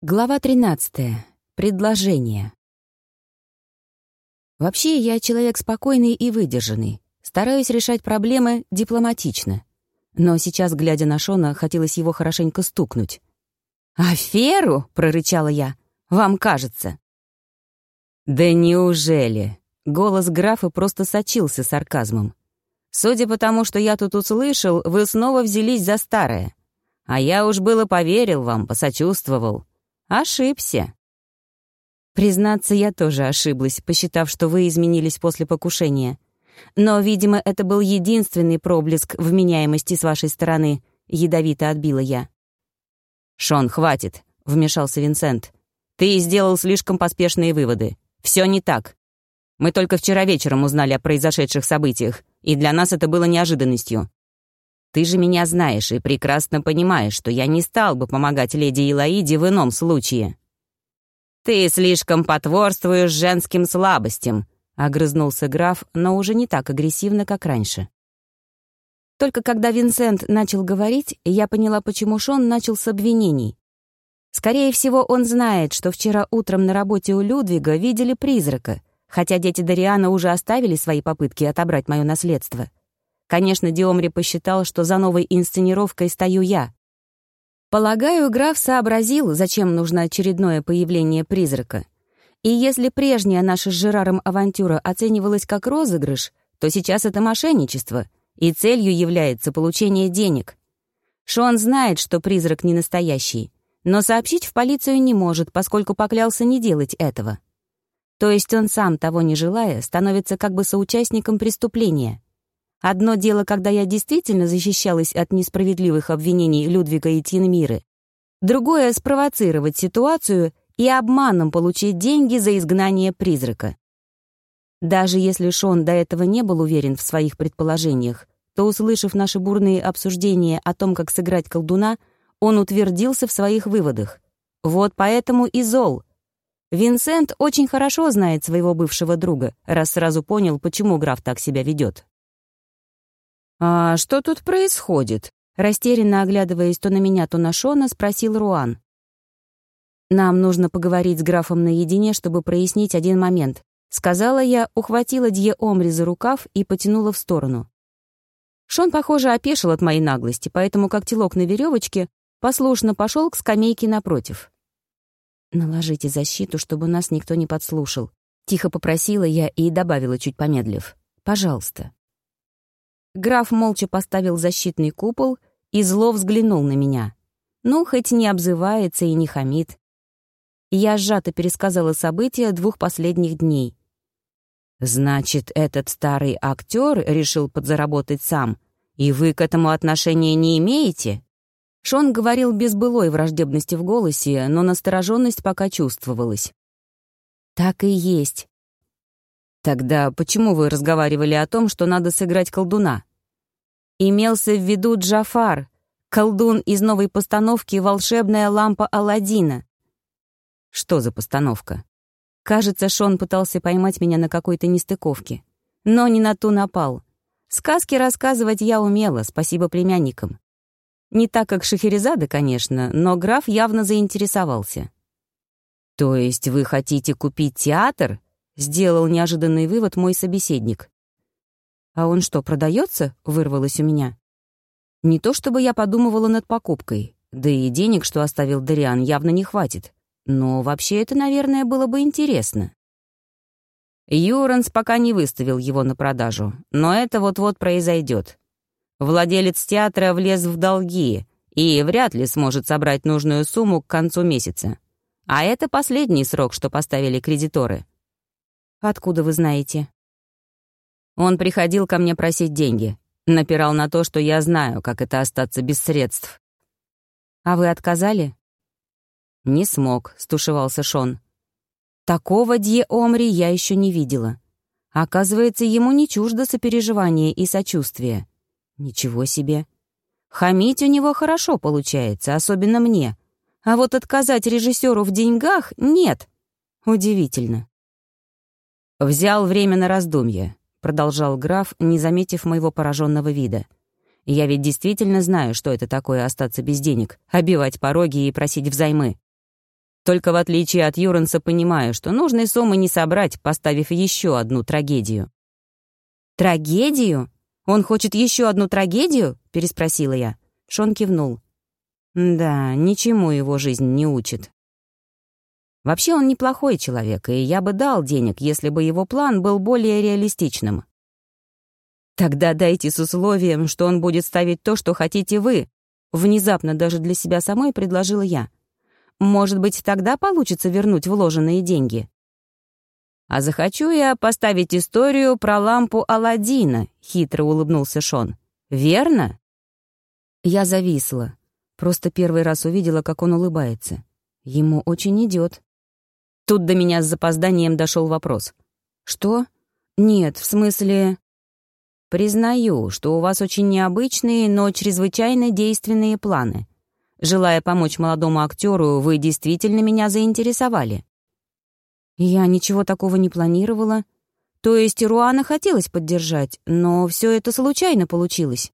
Глава 13. Предложение. Вообще, я человек спокойный и выдержанный. Стараюсь решать проблемы дипломатично. Но сейчас, глядя на Шона, хотелось его хорошенько стукнуть. «Аферу?» — прорычала я. «Вам кажется». «Да неужели?» — голос графа просто сочился сарказмом. «Судя по тому, что я тут услышал, вы снова взялись за старое. А я уж было поверил вам, посочувствовал». Ошибся. Признаться, я тоже ошиблась, посчитав, что вы изменились после покушения. Но, видимо, это был единственный проблеск вменяемости с вашей стороны, ядовито отбила я. «Шон, хватит», — вмешался Винсент. «Ты сделал слишком поспешные выводы. Все не так. Мы только вчера вечером узнали о произошедших событиях, и для нас это было неожиданностью. Ты же меня знаешь и прекрасно понимаешь, что я не стал бы помогать леди Илаиде в ином случае». «Ты слишком потворствуешь женским слабостям», — огрызнулся граф, но уже не так агрессивно, как раньше. Только когда Винсент начал говорить, я поняла, почему Шон начал с обвинений. Скорее всего, он знает, что вчера утром на работе у Людвига видели призрака, хотя дети Дариана уже оставили свои попытки отобрать мое наследство. Конечно, Диомри посчитал, что за новой инсценировкой стою я. Полагаю, граф сообразил, зачем нужно очередное появление призрака. И если прежняя наша с Жераром авантюра оценивалась как розыгрыш, то сейчас это мошенничество, и целью является получение денег. Шон знает, что призрак не настоящий, но сообщить в полицию не может, поскольку поклялся не делать этого. То есть он сам, того не желая, становится как бы соучастником преступления — Одно дело, когда я действительно защищалась от несправедливых обвинений Людвига и Тинмиры. Другое — спровоцировать ситуацию и обманом получить деньги за изгнание призрака. Даже если Шон до этого не был уверен в своих предположениях, то, услышав наши бурные обсуждения о том, как сыграть колдуна, он утвердился в своих выводах. Вот поэтому и зол. Винсент очень хорошо знает своего бывшего друга, раз сразу понял, почему граф так себя ведет. «А что тут происходит?» Растерянно оглядываясь то на меня, то на Шона, спросил Руан. «Нам нужно поговорить с графом наедине, чтобы прояснить один момент», сказала я, ухватила Дье Омри за рукав и потянула в сторону. Шон, похоже, опешил от моей наглости, поэтому, как телок на веревочке, послушно пошел к скамейке напротив. «Наложите защиту, чтобы нас никто не подслушал», — тихо попросила я и добавила, чуть помедлив. «Пожалуйста». Граф молча поставил защитный купол и зло взглянул на меня. Ну, хоть не обзывается и не хамит. Я сжато пересказала события двух последних дней. «Значит, этот старый актер решил подзаработать сам, и вы к этому отношения не имеете?» Шон говорил без былой враждебности в голосе, но настороженность пока чувствовалась. «Так и есть». «Тогда почему вы разговаривали о том, что надо сыграть колдуна?» Имелся в виду Джафар, колдун из новой постановки «Волшебная лампа Аладдина». Что за постановка? Кажется, Шон пытался поймать меня на какой-то нестыковке. Но не на ту напал. Сказки рассказывать я умела, спасибо племянникам. Не так, как Шахерезада, конечно, но граф явно заинтересовался. «То есть вы хотите купить театр?» — сделал неожиданный вывод мой собеседник. «А он что, продается?» — вырвалось у меня. Не то чтобы я подумывала над покупкой, да и денег, что оставил Дариан, явно не хватит. Но вообще это, наверное, было бы интересно. Юранс пока не выставил его на продажу, но это вот-вот произойдет. Владелец театра влез в долги и вряд ли сможет собрать нужную сумму к концу месяца. А это последний срок, что поставили кредиторы. «Откуда вы знаете?» Он приходил ко мне просить деньги. Напирал на то, что я знаю, как это остаться без средств. «А вы отказали?» «Не смог», — стушевался Шон. «Такого Дье Омри я еще не видела. Оказывается, ему не чуждо сопереживание и сочувствие. Ничего себе. Хамить у него хорошо получается, особенно мне. А вот отказать режиссеру в деньгах — нет. Удивительно. Взял время на раздумье. — продолжал граф, не заметив моего пораженного вида. «Я ведь действительно знаю, что это такое остаться без денег, обивать пороги и просить взаймы. Только в отличие от Юранса понимаю, что нужной суммы не собрать, поставив еще одну трагедию». «Трагедию? Он хочет еще одну трагедию?» — переспросила я. Шон кивнул. «Да, ничему его жизнь не учит». Вообще он неплохой человек, и я бы дал денег, если бы его план был более реалистичным. Тогда дайте с условием, что он будет ставить то, что хотите вы. Внезапно даже для себя самой предложила я. Может быть, тогда получится вернуть вложенные деньги. А захочу я поставить историю про лампу Аладдина, хитро улыбнулся Шон. Верно? Я зависла. Просто первый раз увидела, как он улыбается. Ему очень идет. Тут до меня с запозданием дошел вопрос. «Что? Нет, в смысле...» Признаю, что у вас очень необычные, но чрезвычайно действенные планы. Желая помочь молодому актеру, вы действительно меня заинтересовали. Я ничего такого не планировала. То есть Руана хотелось поддержать, но все это случайно получилось.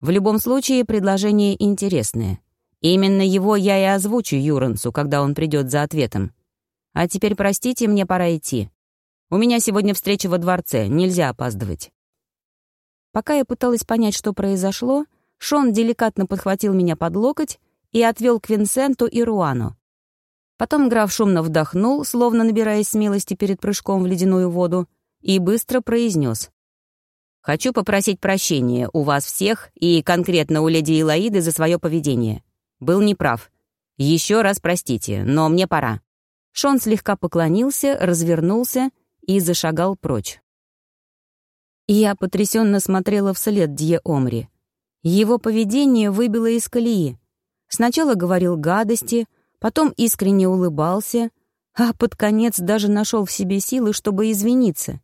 В любом случае, предложение интересное. Именно его я и озвучу Юрансу, когда он придет за ответом. А теперь, простите, мне пора идти. У меня сегодня встреча во дворце, нельзя опаздывать. Пока я пыталась понять, что произошло, Шон деликатно подхватил меня под локоть и отвел к Винсенту и Руану. Потом граф шумно вдохнул, словно набираясь смелости перед прыжком в ледяную воду, и быстро произнес. «Хочу попросить прощения у вас всех и конкретно у леди Илаиды за свое поведение. Был неправ. Еще раз простите, но мне пора». Шон слегка поклонился, развернулся и зашагал прочь. Я потрясенно смотрела вслед Дье Омри. Его поведение выбило из колеи. Сначала говорил гадости, потом искренне улыбался, а под конец даже нашел в себе силы, чтобы извиниться.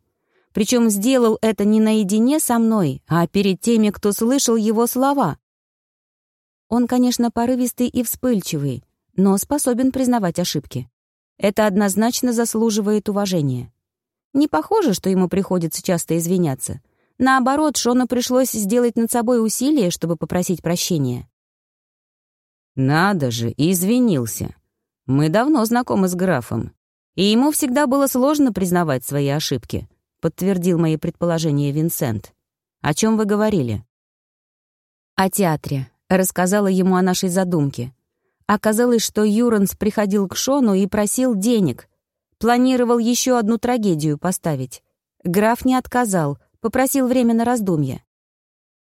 Причем сделал это не наедине со мной, а перед теми, кто слышал его слова. Он, конечно, порывистый и вспыльчивый, но способен признавать ошибки. Это однозначно заслуживает уважения. Не похоже, что ему приходится часто извиняться. Наоборот, Шону пришлось сделать над собой усилие, чтобы попросить прощения. «Надо же, извинился. Мы давно знакомы с графом, и ему всегда было сложно признавать свои ошибки», подтвердил мои предположения Винсент. «О чем вы говорили?» «О театре», рассказала ему о нашей задумке. Оказалось, что Юранс приходил к Шону и просил денег — Планировал еще одну трагедию поставить. Граф не отказал, попросил время на раздумье.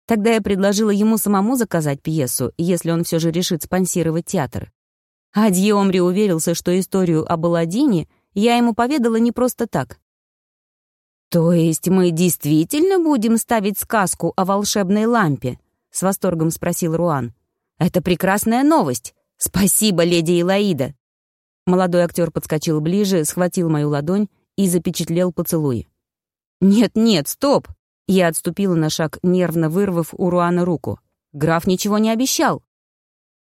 Тогда я предложила ему самому заказать пьесу, если он все же решит спонсировать театр. А Дьеомри уверился, что историю об Аладдине я ему поведала не просто так. «То есть мы действительно будем ставить сказку о волшебной лампе?» — с восторгом спросил Руан. «Это прекрасная новость. Спасибо, леди Илаида!» Молодой актер подскочил ближе, схватил мою ладонь и запечатлел поцелуй. «Нет-нет, стоп!» Я отступила на шаг, нервно вырвав у Руана руку. «Граф ничего не обещал!»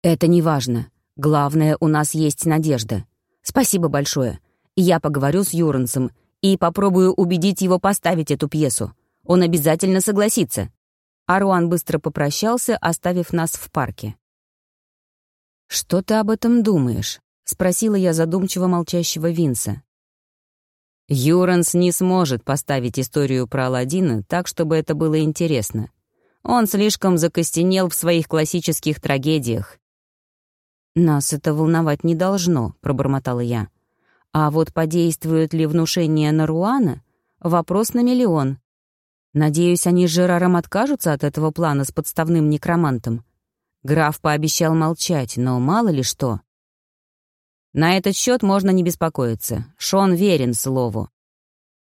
«Это не важно. Главное, у нас есть надежда. Спасибо большое. Я поговорю с Юрансом и попробую убедить его поставить эту пьесу. Он обязательно согласится». А Руан быстро попрощался, оставив нас в парке. «Что ты об этом думаешь?» — спросила я задумчиво молчащего Винса. Юранс не сможет поставить историю про Аладдина так, чтобы это было интересно. Он слишком закостенел в своих классических трагедиях. «Нас это волновать не должно», — пробормотала я. «А вот подействует ли внушение на Руана — вопрос на миллион. Надеюсь, они с Жераром откажутся от этого плана с подставным некромантом. Граф пообещал молчать, но мало ли что. На этот счет можно не беспокоиться. Шон верен слову.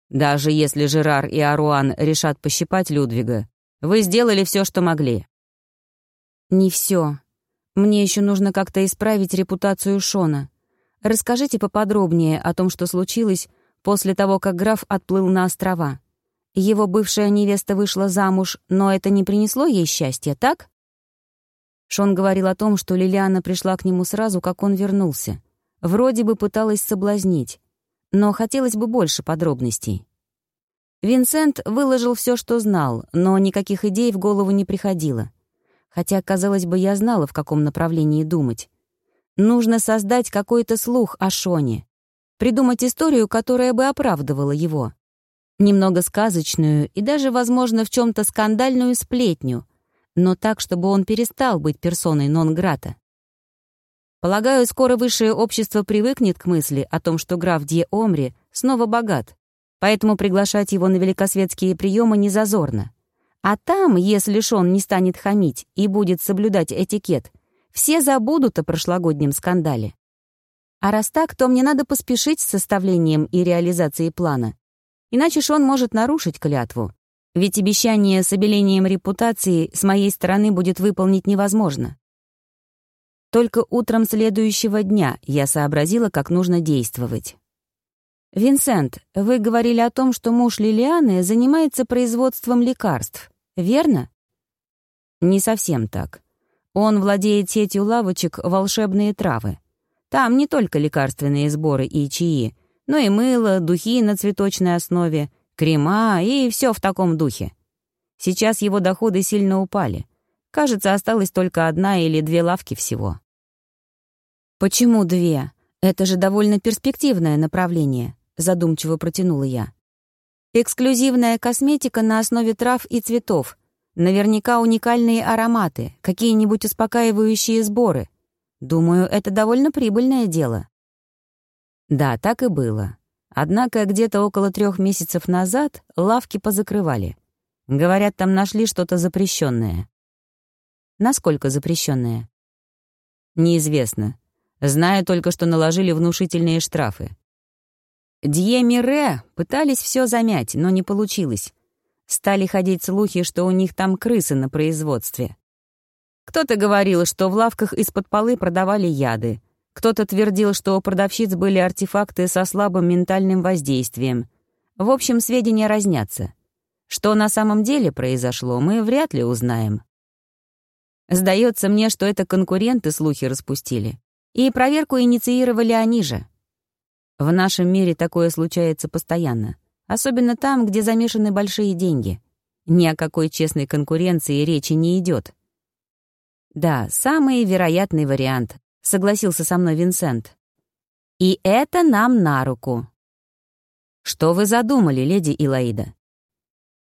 Даже если Жерар и Аруан решат пощипать Людвига, вы сделали все, что могли. Не все. Мне еще нужно как-то исправить репутацию Шона. Расскажите поподробнее о том, что случилось после того, как граф отплыл на острова. Его бывшая невеста вышла замуж, но это не принесло ей счастья, так? Шон говорил о том, что Лилиана пришла к нему сразу, как он вернулся — Вроде бы пыталась соблазнить, но хотелось бы больше подробностей. Винсент выложил все, что знал, но никаких идей в голову не приходило. Хотя, казалось бы, я знала, в каком направлении думать. Нужно создать какой-то слух о Шоне. Придумать историю, которая бы оправдывала его. Немного сказочную и даже, возможно, в чем-то скандальную сплетню, но так, чтобы он перестал быть персоной нон-грата. Полагаю, скоро высшее общество привыкнет к мысли о том, что граф Дье Омри снова богат, поэтому приглашать его на великосветские приемы не зазорно. А там, если Шон не станет хамить и будет соблюдать этикет, все забудут о прошлогоднем скандале. А раз так, то мне надо поспешить с составлением и реализацией плана. Иначе Шон может нарушить клятву. Ведь обещание с обелением репутации с моей стороны будет выполнить невозможно. Только утром следующего дня я сообразила, как нужно действовать. «Винсент, вы говорили о том, что муж Лилианы занимается производством лекарств, верно?» «Не совсем так. Он владеет сетью лавочек «Волшебные травы». Там не только лекарственные сборы и чаи, но и мыло, духи на цветочной основе, крема и все в таком духе. Сейчас его доходы сильно упали. Кажется, осталось только одна или две лавки всего. «Почему две? Это же довольно перспективное направление», — задумчиво протянула я. «Эксклюзивная косметика на основе трав и цветов. Наверняка уникальные ароматы, какие-нибудь успокаивающие сборы. Думаю, это довольно прибыльное дело». Да, так и было. Однако где-то около трех месяцев назад лавки позакрывали. Говорят, там нашли что-то запрещенное. Насколько запрещенное? Неизвестно. Знаю только, что наложили внушительные штрафы. Дье пытались все замять, но не получилось. Стали ходить слухи, что у них там крысы на производстве. Кто-то говорил, что в лавках из-под полы продавали яды, кто-то твердил, что у продавщиц были артефакты со слабым ментальным воздействием. В общем, сведения разнятся. Что на самом деле произошло, мы вряд ли узнаем. Сдается мне, что это конкуренты слухи распустили. И проверку инициировали они же. В нашем мире такое случается постоянно. Особенно там, где замешаны большие деньги. Ни о какой честной конкуренции речи не идет. Да, самый вероятный вариант — согласился со мной Винсент. «И это нам на руку». «Что вы задумали, леди Илаида?»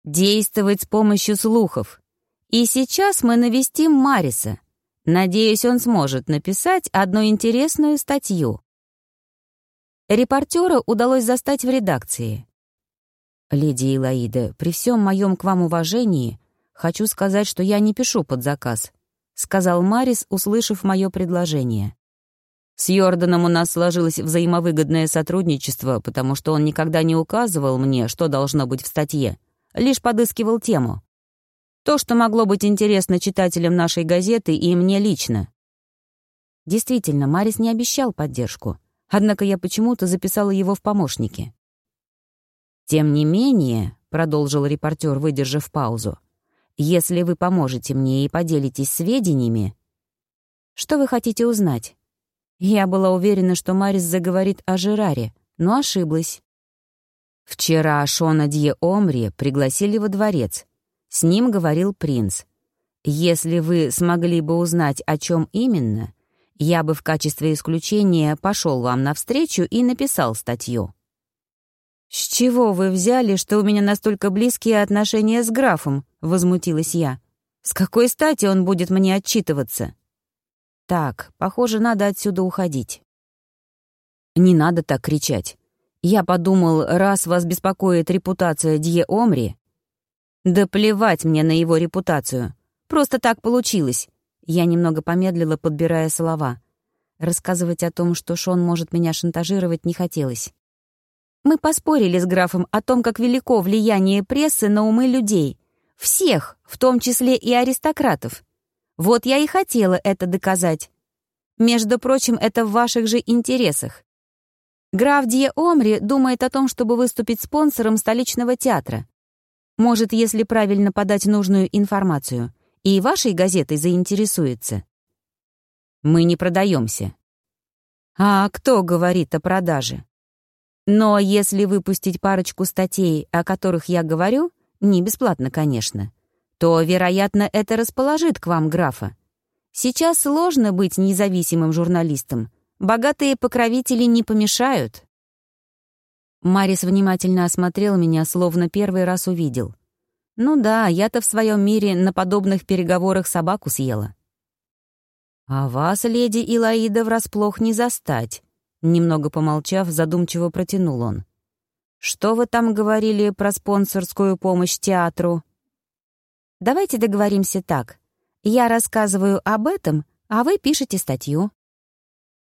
«Действовать с помощью слухов. И сейчас мы навестим Мариса. Надеюсь, он сможет написать одну интересную статью». Репортера удалось застать в редакции. «Леди Илаида, при всем моем к вам уважении, хочу сказать, что я не пишу под заказ. — сказал Марис, услышав мое предложение. «С Йорданом у нас сложилось взаимовыгодное сотрудничество, потому что он никогда не указывал мне, что должно быть в статье, лишь подыскивал тему. То, что могло быть интересно читателям нашей газеты и мне лично». Действительно, Марис не обещал поддержку, однако я почему-то записала его в помощники. «Тем не менее», — продолжил репортер, выдержав паузу, если вы поможете мне и поделитесь сведениями... Что вы хотите узнать? Я была уверена, что Марис заговорит о Жераре, но ошиблась. Вчера Шона Дье Омри пригласили во дворец. С ним говорил принц. Если вы смогли бы узнать, о чем именно, я бы в качестве исключения пошел вам навстречу и написал статью. «С чего вы взяли, что у меня настолько близкие отношения с графом?» — возмутилась я. «С какой стати он будет мне отчитываться?» «Так, похоже, надо отсюда уходить». «Не надо так кричать. Я подумал, раз вас беспокоит репутация Дье Омри...» «Да плевать мне на его репутацию. Просто так получилось». Я немного помедлила, подбирая слова. Рассказывать о том, что Шон может меня шантажировать, не хотелось. Мы поспорили с графом о том, как велико влияние прессы на умы людей. Всех, в том числе и аристократов. Вот я и хотела это доказать. Между прочим, это в ваших же интересах. Граф Дье Омри думает о том, чтобы выступить спонсором столичного театра. Может, если правильно подать нужную информацию, и вашей газетой заинтересуется. Мы не продаемся. А кто говорит о продаже? Но если выпустить парочку статей, о которых я говорю, не бесплатно, конечно, то, вероятно, это расположит к вам графа. Сейчас сложно быть независимым журналистом. Богатые покровители не помешают. Марис внимательно осмотрел меня, словно первый раз увидел. Ну да, я-то в своем мире на подобных переговорах собаку съела. «А вас, леди Илаида, врасплох не застать», — немного помолчав, задумчиво протянул он. «Что вы там говорили про спонсорскую помощь театру?» «Давайте договоримся так. Я рассказываю об этом, а вы пишете статью».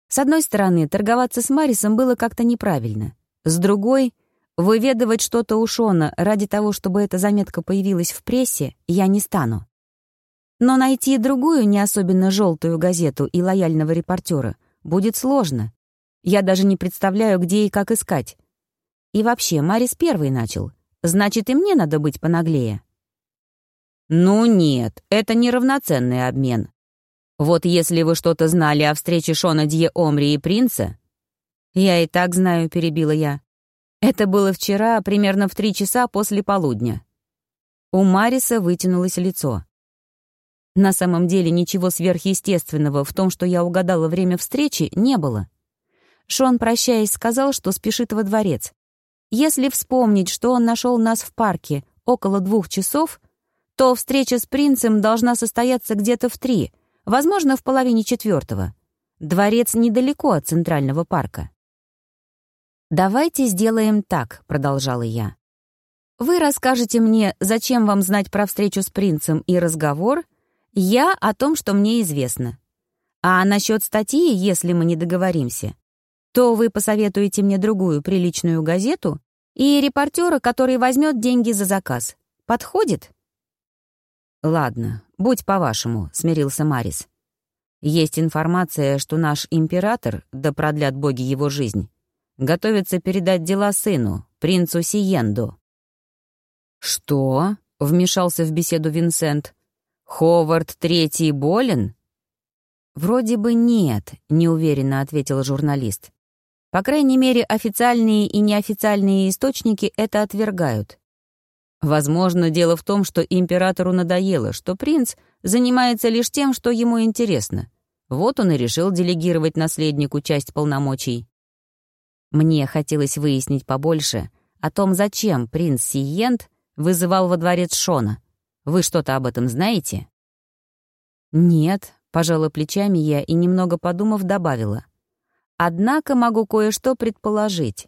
С одной стороны, торговаться с Марисом было как-то неправильно. С другой, выведывать что-то у Шона ради того, чтобы эта заметка появилась в прессе, я не стану. Но найти другую не особенно желтую газету и лояльного репортера будет сложно. Я даже не представляю, где и как искать. И вообще, Марис первый начал. Значит, и мне надо быть понаглее. Ну нет, это неравноценный обмен. Вот если вы что-то знали о встрече Шона Дье Омри и принца... Я и так знаю, перебила я. Это было вчера, примерно в три часа после полудня. У Мариса вытянулось лицо. На самом деле ничего сверхъестественного в том, что я угадала время встречи, не было. Шон, прощаясь, сказал, что спешит во дворец. Если вспомнить, что он нашел нас в парке около двух часов, то встреча с принцем должна состояться где-то в три, возможно, в половине четвертого. Дворец недалеко от Центрального парка. «Давайте сделаем так», — продолжала я. «Вы расскажете мне, зачем вам знать про встречу с принцем и разговор, я о том, что мне известно. А насчет статьи, если мы не договоримся, то вы посоветуете мне другую приличную газету и репортера, который возьмет деньги за заказ. Подходит? «Ладно, будь по-вашему», — смирился Марис. «Есть информация, что наш император, да продлят боги его жизнь, готовится передать дела сыну, принцу Сиенду». «Что?» — вмешался в беседу Винсент. «Ховард Третий болен?» «Вроде бы нет», — неуверенно ответил журналист. «По крайней мере, официальные и неофициальные источники это отвергают. Возможно, дело в том, что императору надоело, что принц занимается лишь тем, что ему интересно. Вот он и решил делегировать наследнику часть полномочий. Мне хотелось выяснить побольше о том, зачем принц Сиент вызывал во дворец Шона. Вы что-то об этом знаете?» «Нет», — пожала плечами я и, немного подумав, добавила. «Однако могу кое-что предположить.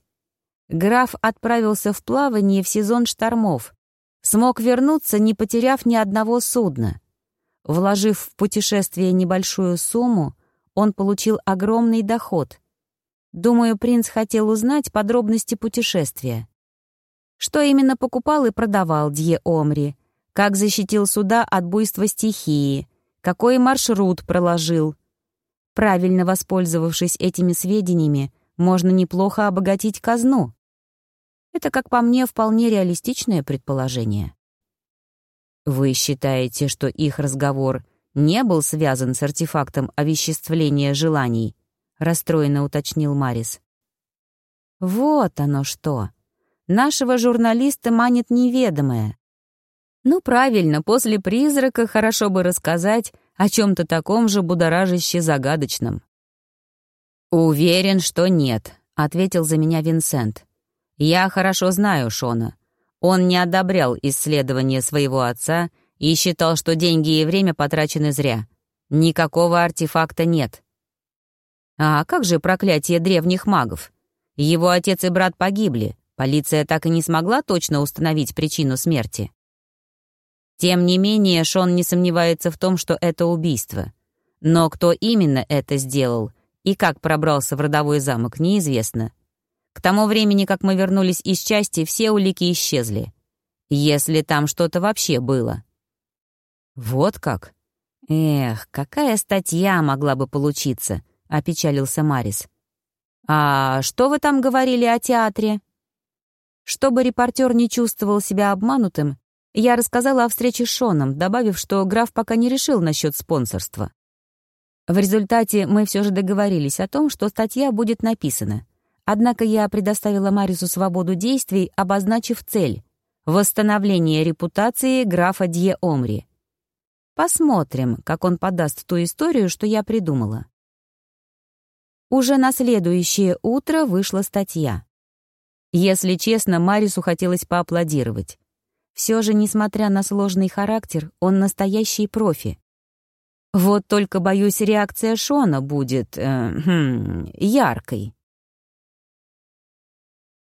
Граф отправился в плавание в сезон штормов, смог вернуться, не потеряв ни одного судна. Вложив в путешествие небольшую сумму, он получил огромный доход. Думаю, принц хотел узнать подробности путешествия. Что именно покупал и продавал Дье Омри, как защитил суда от буйства стихии, какой маршрут проложил. Правильно воспользовавшись этими сведениями, можно неплохо обогатить казну. Это, как по мне, вполне реалистичное предположение. Вы считаете, что их разговор не был связан с артефактом овеществления желаний? Расстроенно уточнил Марис. Вот оно что. Нашего журналиста манит неведомое. Ну, правильно, после призрака хорошо бы рассказать о чем-то таком же будоражаще загадочном. «Уверен, что нет», — ответил за меня Винсент. «Я хорошо знаю Шона. Он не одобрял исследования своего отца и считал, что деньги и время потрачены зря. Никакого артефакта нет». «А как же проклятие древних магов? Его отец и брат погибли. Полиция так и не смогла точно установить причину смерти». Тем не менее, Шон не сомневается в том, что это убийство. Но кто именно это сделал и как пробрался в родовой замок, неизвестно. К тому времени, как мы вернулись из части, все улики исчезли. Если там что-то вообще было. Вот как? Эх, какая статья могла бы получиться, опечалился Марис. А что вы там говорили о театре? Чтобы репортер не чувствовал себя обманутым, я рассказала о встрече с Шоном, добавив, что граф пока не решил насчет спонсорства. В результате мы все же договорились о том, что статья будет написана. Однако я предоставила Марису свободу действий, обозначив цель — восстановление репутации графа Дье Омри. Посмотрим, как он подаст ту историю, что я придумала. Уже на следующее утро вышла статья. Если честно, Марису хотелось поаплодировать. Все же, несмотря на сложный характер, он настоящий профи. Вот только, боюсь, реакция Шона будет э, хм, яркой.